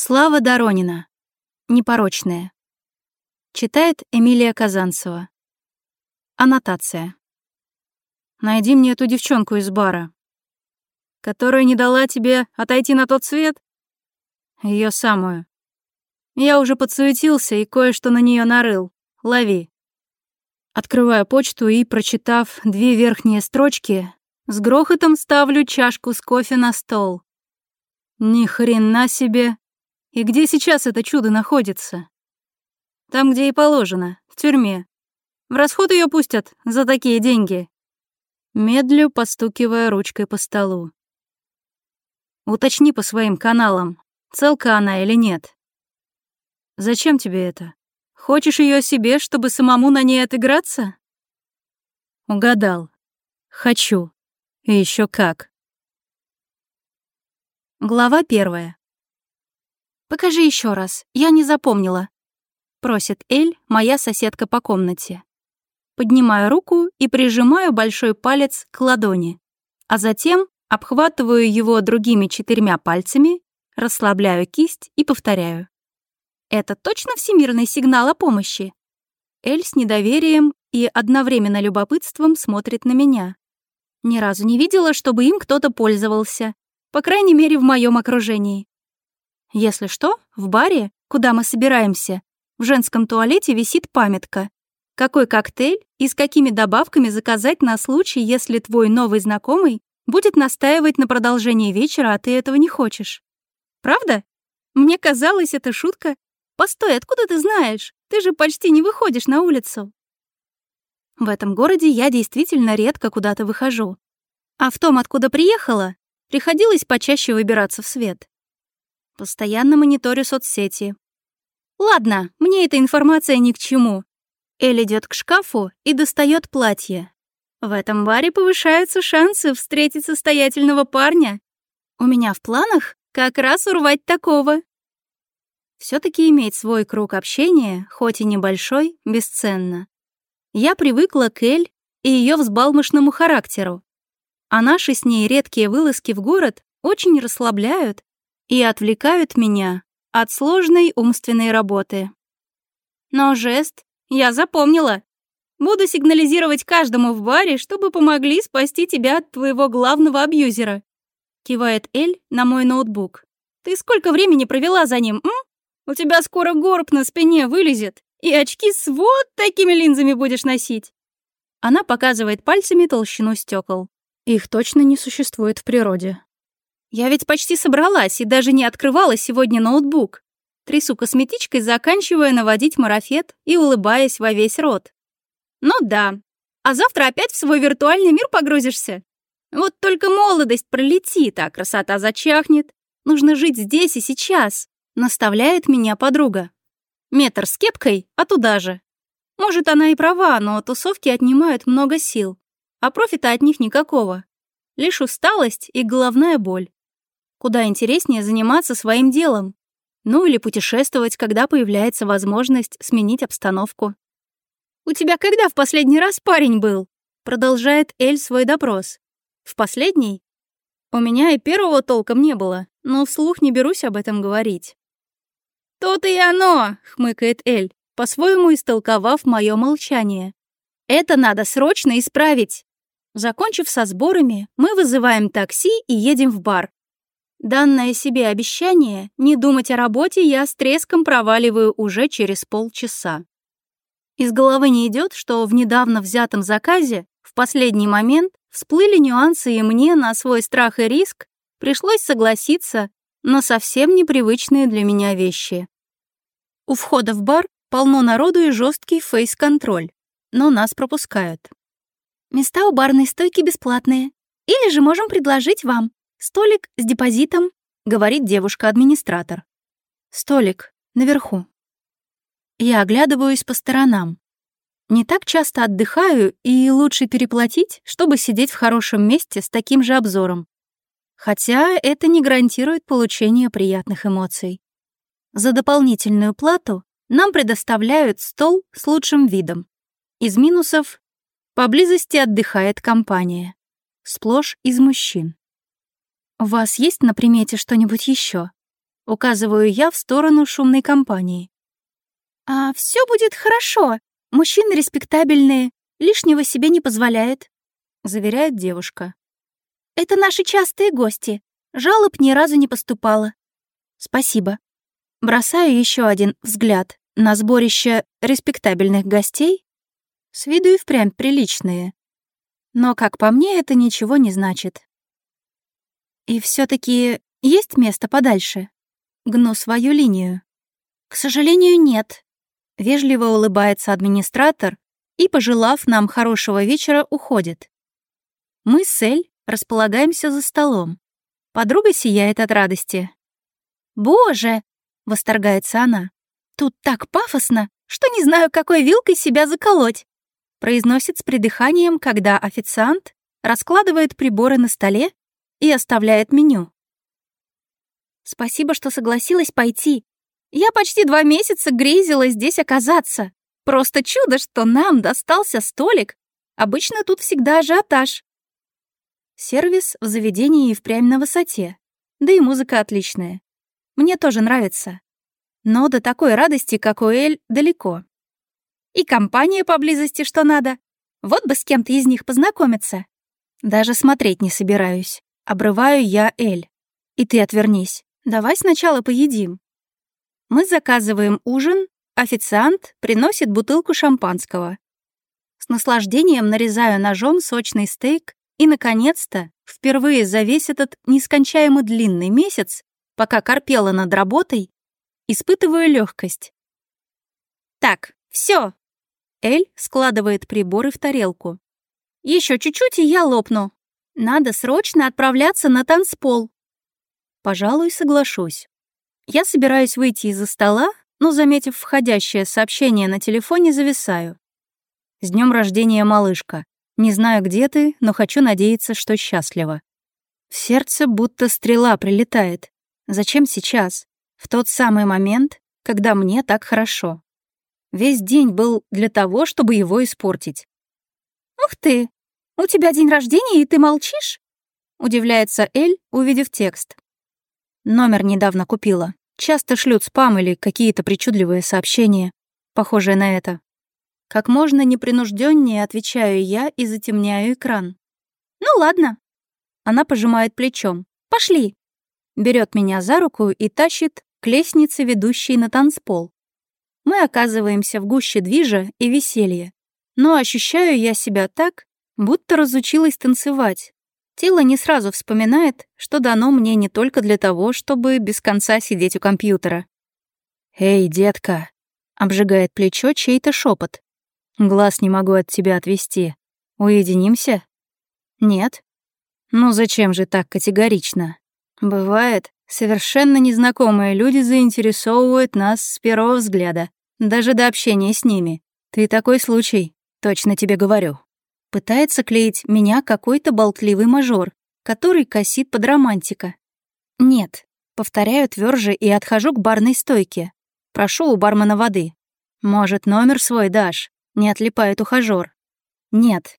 Слава Доронина. Непорочная. Читает Эмилия Казанцева. Аннотация. Найди мне эту девчонку из бара, которая не дала тебе отойти на тот свет. Ее самую. Я уже подсуетился и кое-что на нее нарыл. Лови. Открываю почту и, прочитав две верхние строчки, с грохотом ставлю чашку с кофе на стол. Ни хрена себе, и где сейчас это чудо находится? Там, где и положено, в тюрьме. В расход ее пустят за такие деньги. Медлю, постукивая ручкой по столу. Уточни по своим каналам, целка она или нет. Зачем тебе это? Хочешь ее себе, чтобы самому на ней отыграться? Угадал. Хочу. И еще как. Глава первая. «Покажи еще раз, я не запомнила», — просит Эль, моя соседка по комнате. Поднимаю руку и прижимаю большой палец к ладони, а затем обхватываю его другими четырьмя пальцами, расслабляю кисть и повторяю. «Это точно всемирный сигнал о помощи?» Эль с недоверием и одновременно любопытством смотрит на меня. Ни разу не видела, чтобы им кто-то пользовался, по крайней мере, в моем окружении. Если что, в баре, куда мы собираемся, в женском туалете висит памятка. Какой коктейль и с какими добавками заказать на случай, если твой новый знакомый будет настаивать на продолжении вечера, а ты этого не хочешь. Правда? Мне казалось, это шутка. Постой, откуда ты знаешь? Ты же почти не выходишь на улицу. В этом городе я действительно редко куда-то выхожу. А в том, откуда приехала, приходилось почаще выбираться в свет. Постоянно мониторю соцсети. Ладно, мне эта информация ни к чему. Эль идет к шкафу и достает платье. В этом баре повышаются шансы встретить состоятельного парня. У меня в планах как раз урвать такого. все таки иметь свой круг общения, хоть и небольшой, бесценно. Я привыкла к Эль и ее взбалмошному характеру. А наши с ней редкие вылазки в город очень расслабляют и отвлекают меня от сложной умственной работы. Но жест я запомнила. Буду сигнализировать каждому в баре, чтобы помогли спасти тебя от твоего главного абьюзера. Кивает Эль на мой ноутбук. Ты сколько времени провела за ним, м? У тебя скоро горб на спине вылезет, и очки с вот такими линзами будешь носить. Она показывает пальцами толщину стекол. Их точно не существует в природе. Я ведь почти собралась и даже не открывала сегодня ноутбук. Трясу косметичкой, заканчивая наводить марафет и улыбаясь во весь рот. Ну да. А завтра опять в свой виртуальный мир погрузишься? Вот только молодость пролетит, а красота зачахнет. Нужно жить здесь и сейчас, наставляет меня подруга. Метр с кепкой, а туда же. Может, она и права, но тусовки отнимают много сил, а профита от них никакого. Лишь усталость и головная боль. Куда интереснее заниматься своим делом. Ну или путешествовать, когда появляется возможность сменить обстановку. «У тебя когда в последний раз парень был?» Продолжает Эль свой допрос. «В последний?» «У меня и первого толком не было, но вслух не берусь об этом говорить». «То-то и оно!» — хмыкает Эль, по-своему истолковав мое молчание. «Это надо срочно исправить!» Закончив со сборами, мы вызываем такси и едем в бар. Данное себе обещание не думать о работе я с треском проваливаю уже через полчаса. Из головы не идет, что в недавно взятом заказе в последний момент всплыли нюансы, и мне на свой страх и риск пришлось согласиться на совсем непривычные для меня вещи. У входа в бар полно народу и жесткий фейс-контроль, но нас пропускают. Места у барной стойки бесплатные, или же можем предложить вам, «Столик с депозитом», — говорит девушка-администратор. «Столик, наверху». Я оглядываюсь по сторонам. Не так часто отдыхаю, и лучше переплатить, чтобы сидеть в хорошем месте с таким же обзором. Хотя это не гарантирует получение приятных эмоций. За дополнительную плату нам предоставляют стол с лучшим видом. Из минусов — поблизости отдыхает компания. Сплошь из мужчин. «У вас есть на примете что-нибудь еще? Указываю я в сторону шумной компании. «А все будет хорошо. Мужчины респектабельные, лишнего себе не позволяет», — заверяет девушка. «Это наши частые гости. Жалоб ни разу не поступало». «Спасибо». Бросаю еще один взгляд на сборище респектабельных гостей. С виду и впрямь приличные. Но, как по мне, это ничего не значит. И все таки есть место подальше? Гну свою линию. К сожалению, нет. Вежливо улыбается администратор и, пожелав нам хорошего вечера, уходит. Мы с Эль располагаемся за столом. Подруга сияет от радости. «Боже!» — восторгается она. «Тут так пафосно, что не знаю, какой вилкой себя заколоть!» произносит с придыханием, когда официант раскладывает приборы на столе и оставляет меню. «Спасибо, что согласилась пойти. Я почти два месяца грезила здесь оказаться. Просто чудо, что нам достался столик. Обычно тут всегда ажиотаж». Сервис в заведении и впрямь на высоте. Да и музыка отличная. Мне тоже нравится. Но до такой радости, как у Эль, далеко. И компания поблизости, что надо. Вот бы с кем-то из них познакомиться. Даже смотреть не собираюсь. Обрываю я Эль. И ты отвернись. Давай сначала поедим. Мы заказываем ужин, официант приносит бутылку шампанского. С наслаждением нарезаю ножом сочный стейк и, наконец-то, впервые за весь этот нескончаемо длинный месяц, пока корпела над работой, испытываю легкость. Так, все. Эль складывает приборы в тарелку. Еще чуть-чуть, и я лопну. Надо срочно отправляться на танцпол. Пожалуй, соглашусь. Я собираюсь выйти из-за стола, но, заметив входящее сообщение на телефоне, зависаю. «С днем рождения, малышка. Не знаю, где ты, но хочу надеяться, что счастлива». В сердце будто стрела прилетает. Зачем сейчас? В тот самый момент, когда мне так хорошо. Весь день был для того, чтобы его испортить. «Ух ты! «У тебя день рождения, и ты молчишь?» — удивляется Эль, увидев текст. Номер недавно купила. Часто шлют спам или какие-то причудливые сообщения, похожие на это. Как можно непринужденнее отвечаю я и затемняю экран. «Ну ладно». Она пожимает плечом. «Пошли». Берет меня за руку и тащит к лестнице, ведущей на танцпол. Мы оказываемся в гуще движа и веселья. Но ощущаю я себя так, Будто разучилась танцевать. Тело не сразу вспоминает, что дано мне не только для того, чтобы без конца сидеть у компьютера. «Эй, детка!» — обжигает плечо чей-то шепот. «Глаз не могу от тебя отвести. Уединимся?» «Нет». «Ну зачем же так категорично?» «Бывает, совершенно незнакомые люди заинтересовывают нас с первого взгляда, даже до общения с ними. Ты такой случай, точно тебе говорю». Пытается клеить меня какой-то болтливый мажор, который косит под романтика. Нет, повторяю тверже и отхожу к барной стойке. Прошу у бармена воды. Может, номер свой дашь? Не отлипает ухажер. Нет.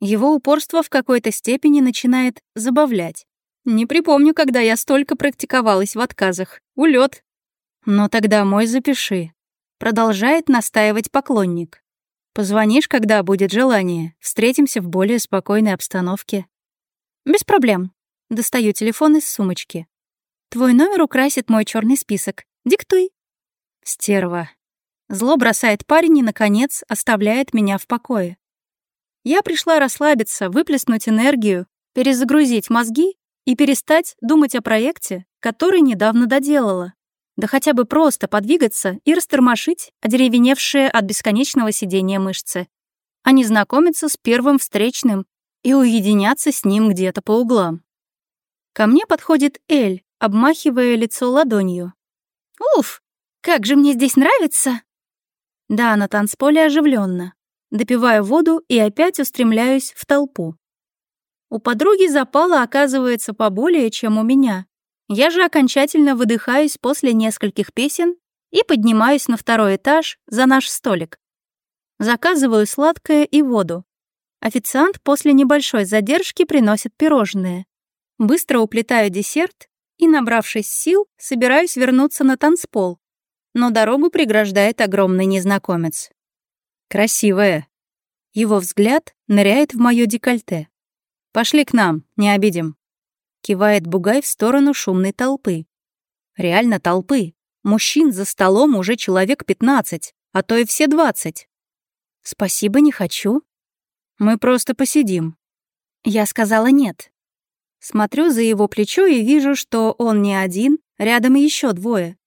Его упорство в какой-то степени начинает забавлять. Не припомню, когда я столько практиковалась в отказах. Улет. Но «Ну тогда мой запиши. Продолжает настаивать поклонник. Позвонишь, когда будет желание. Встретимся в более спокойной обстановке. Без проблем. Достаю телефон из сумочки. Твой номер украсит мой черный список. Диктуй. Стерва. Зло бросает парень и, наконец, оставляет меня в покое. Я пришла расслабиться, выплеснуть энергию, перезагрузить мозги и перестать думать о проекте, который недавно доделала да хотя бы просто подвигаться и растормошить одеревеневшие от бесконечного сидения мышцы, а не знакомиться с первым встречным и уединяться с ним где-то по углам. Ко мне подходит Эль, обмахивая лицо ладонью. «Уф, как же мне здесь нравится!» Да, на танцполе оживленно. Допиваю воду и опять устремляюсь в толпу. У подруги запала оказывается поболее, чем у меня. Я же окончательно выдыхаюсь после нескольких песен и поднимаюсь на второй этаж за наш столик. Заказываю сладкое и воду. Официант после небольшой задержки приносит пирожные. Быстро уплетаю десерт и, набравшись сил, собираюсь вернуться на танцпол. Но дорогу преграждает огромный незнакомец. «Красивая». Его взгляд ныряет в моё декольте. «Пошли к нам, не обидим». Кивает Бугай в сторону шумной толпы. Реально толпы. Мужчин за столом уже человек 15, а то и все 20. Спасибо, не хочу. Мы просто посидим. Я сказала нет. Смотрю за его плечо и вижу, что он не один, рядом еще двое.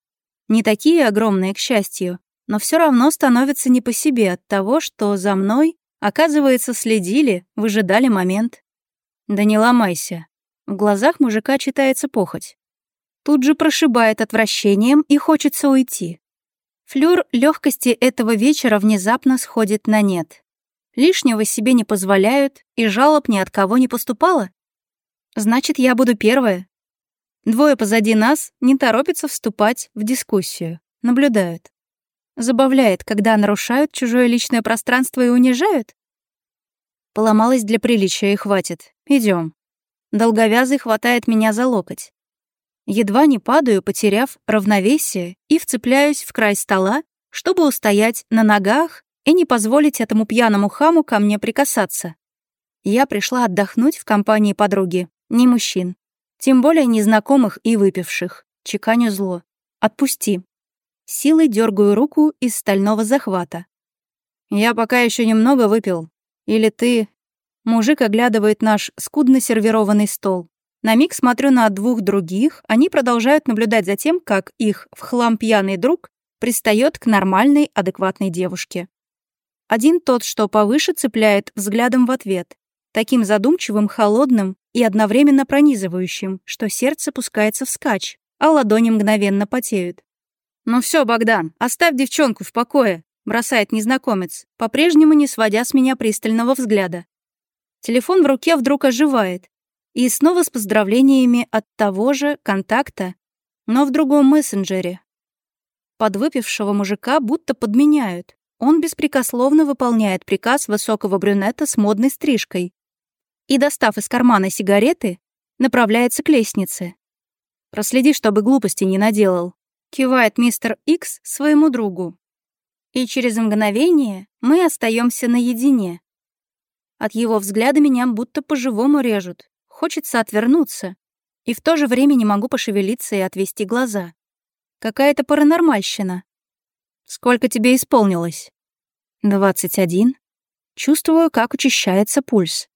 Не такие огромные, к счастью, но все равно становится не по себе от того, что за мной, оказывается, следили, выжидали момент. Да не ломайся. В глазах мужика читается похоть. Тут же прошибает отвращением и хочется уйти. Флёр легкости этого вечера внезапно сходит на нет. Лишнего себе не позволяют, и жалоб ни от кого не поступало. Значит, я буду первая. Двое позади нас не торопятся вступать в дискуссию, наблюдают. Забавляет, когда нарушают чужое личное пространство и унижают? Поломалась для приличия и хватит. Идем. Долговязый хватает меня за локоть. Едва не падаю, потеряв равновесие, и вцепляюсь в край стола, чтобы устоять на ногах и не позволить этому пьяному хаму ко мне прикасаться. Я пришла отдохнуть в компании подруги, не мужчин. Тем более незнакомых и выпивших. Чеканю зло. Отпусти. Силой дергаю руку из стального захвата. Я пока еще немного выпил. Или ты Мужик оглядывает наш скудно сервированный стол. На миг смотрю на двух других, они продолжают наблюдать за тем, как их в хлам пьяный друг пристает к нормальной, адекватной девушке. Один тот, что повыше, цепляет взглядом в ответ, таким задумчивым, холодным и одновременно пронизывающим, что сердце пускается вскачь, а ладони мгновенно потеют. «Ну все, Богдан, оставь девчонку в покое», — бросает незнакомец, по-прежнему не сводя с меня пристального взгляда. Телефон в руке вдруг оживает. И снова с поздравлениями от того же контакта, но в другом мессенджере. Подвыпившего мужика будто подменяют. Он беспрекословно выполняет приказ высокого брюнета с модной стрижкой и, достав из кармана сигареты, направляется к лестнице. «Проследи, чтобы глупости не наделал», — кивает мистер Икс своему другу. И через мгновение мы остаемся наедине. От его взгляда меня будто по-живому режут. Хочется отвернуться. И в то же время не могу пошевелиться и отвести глаза. Какая-то паранормальщина. Сколько тебе исполнилось? 21. Чувствую, как учащается пульс.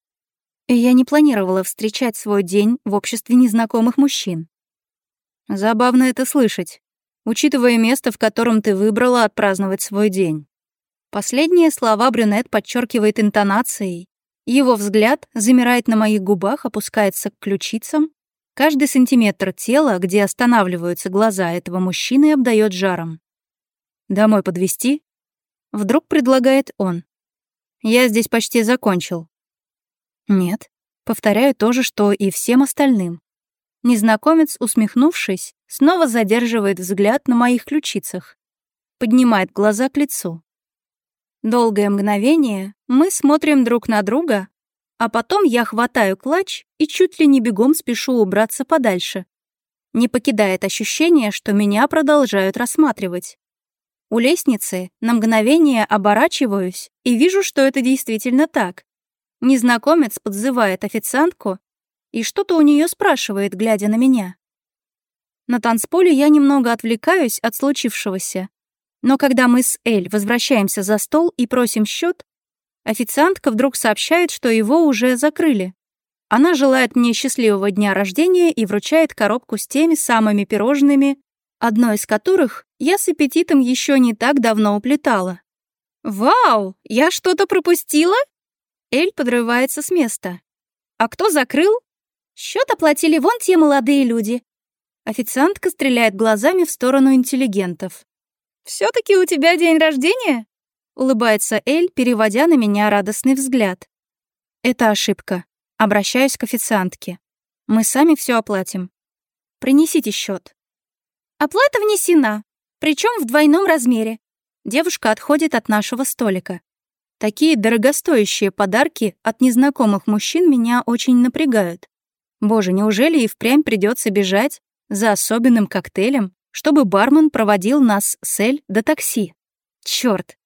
Я не планировала встречать свой день в обществе незнакомых мужчин. Забавно это слышать, учитывая место, в котором ты выбрала отпраздновать свой день. Последние слова брюнет подчеркивает интонацией. Его взгляд замирает на моих губах, опускается к ключицам. Каждый сантиметр тела, где останавливаются глаза этого мужчины, обдает жаром. «Домой подвести? Вдруг предлагает он. «Я здесь почти закончил». «Нет». Повторяю то же, что и всем остальным. Незнакомец, усмехнувшись, снова задерживает взгляд на моих ключицах. Поднимает глаза к лицу. Долгое мгновение мы смотрим друг на друга, а потом я хватаю клатч и чуть ли не бегом спешу убраться подальше. Не покидает ощущение, что меня продолжают рассматривать. У лестницы на мгновение оборачиваюсь и вижу, что это действительно так. Незнакомец подзывает официантку и что-то у нее спрашивает, глядя на меня. На танцполе я немного отвлекаюсь от случившегося но когда мы с Эль возвращаемся за стол и просим счет, официантка вдруг сообщает, что его уже закрыли. Она желает мне счастливого дня рождения и вручает коробку с теми самыми пирожными, одно из которых я с аппетитом еще не так давно уплетала. «Вау, я что-то пропустила?» Эль подрывается с места. «А кто закрыл?» «Счет оплатили вон те молодые люди». Официантка стреляет глазами в сторону интеллигентов все таки у тебя день рождения?» — улыбается Эль, переводя на меня радостный взгляд. «Это ошибка. Обращаюсь к официантке. Мы сами все оплатим. Принесите счет. «Оплата внесена, причем в двойном размере». Девушка отходит от нашего столика. Такие дорогостоящие подарки от незнакомых мужчин меня очень напрягают. Боже, неужели и впрямь придется бежать за особенным коктейлем? чтобы бармен проводил нас с Эль до такси. Чёрт!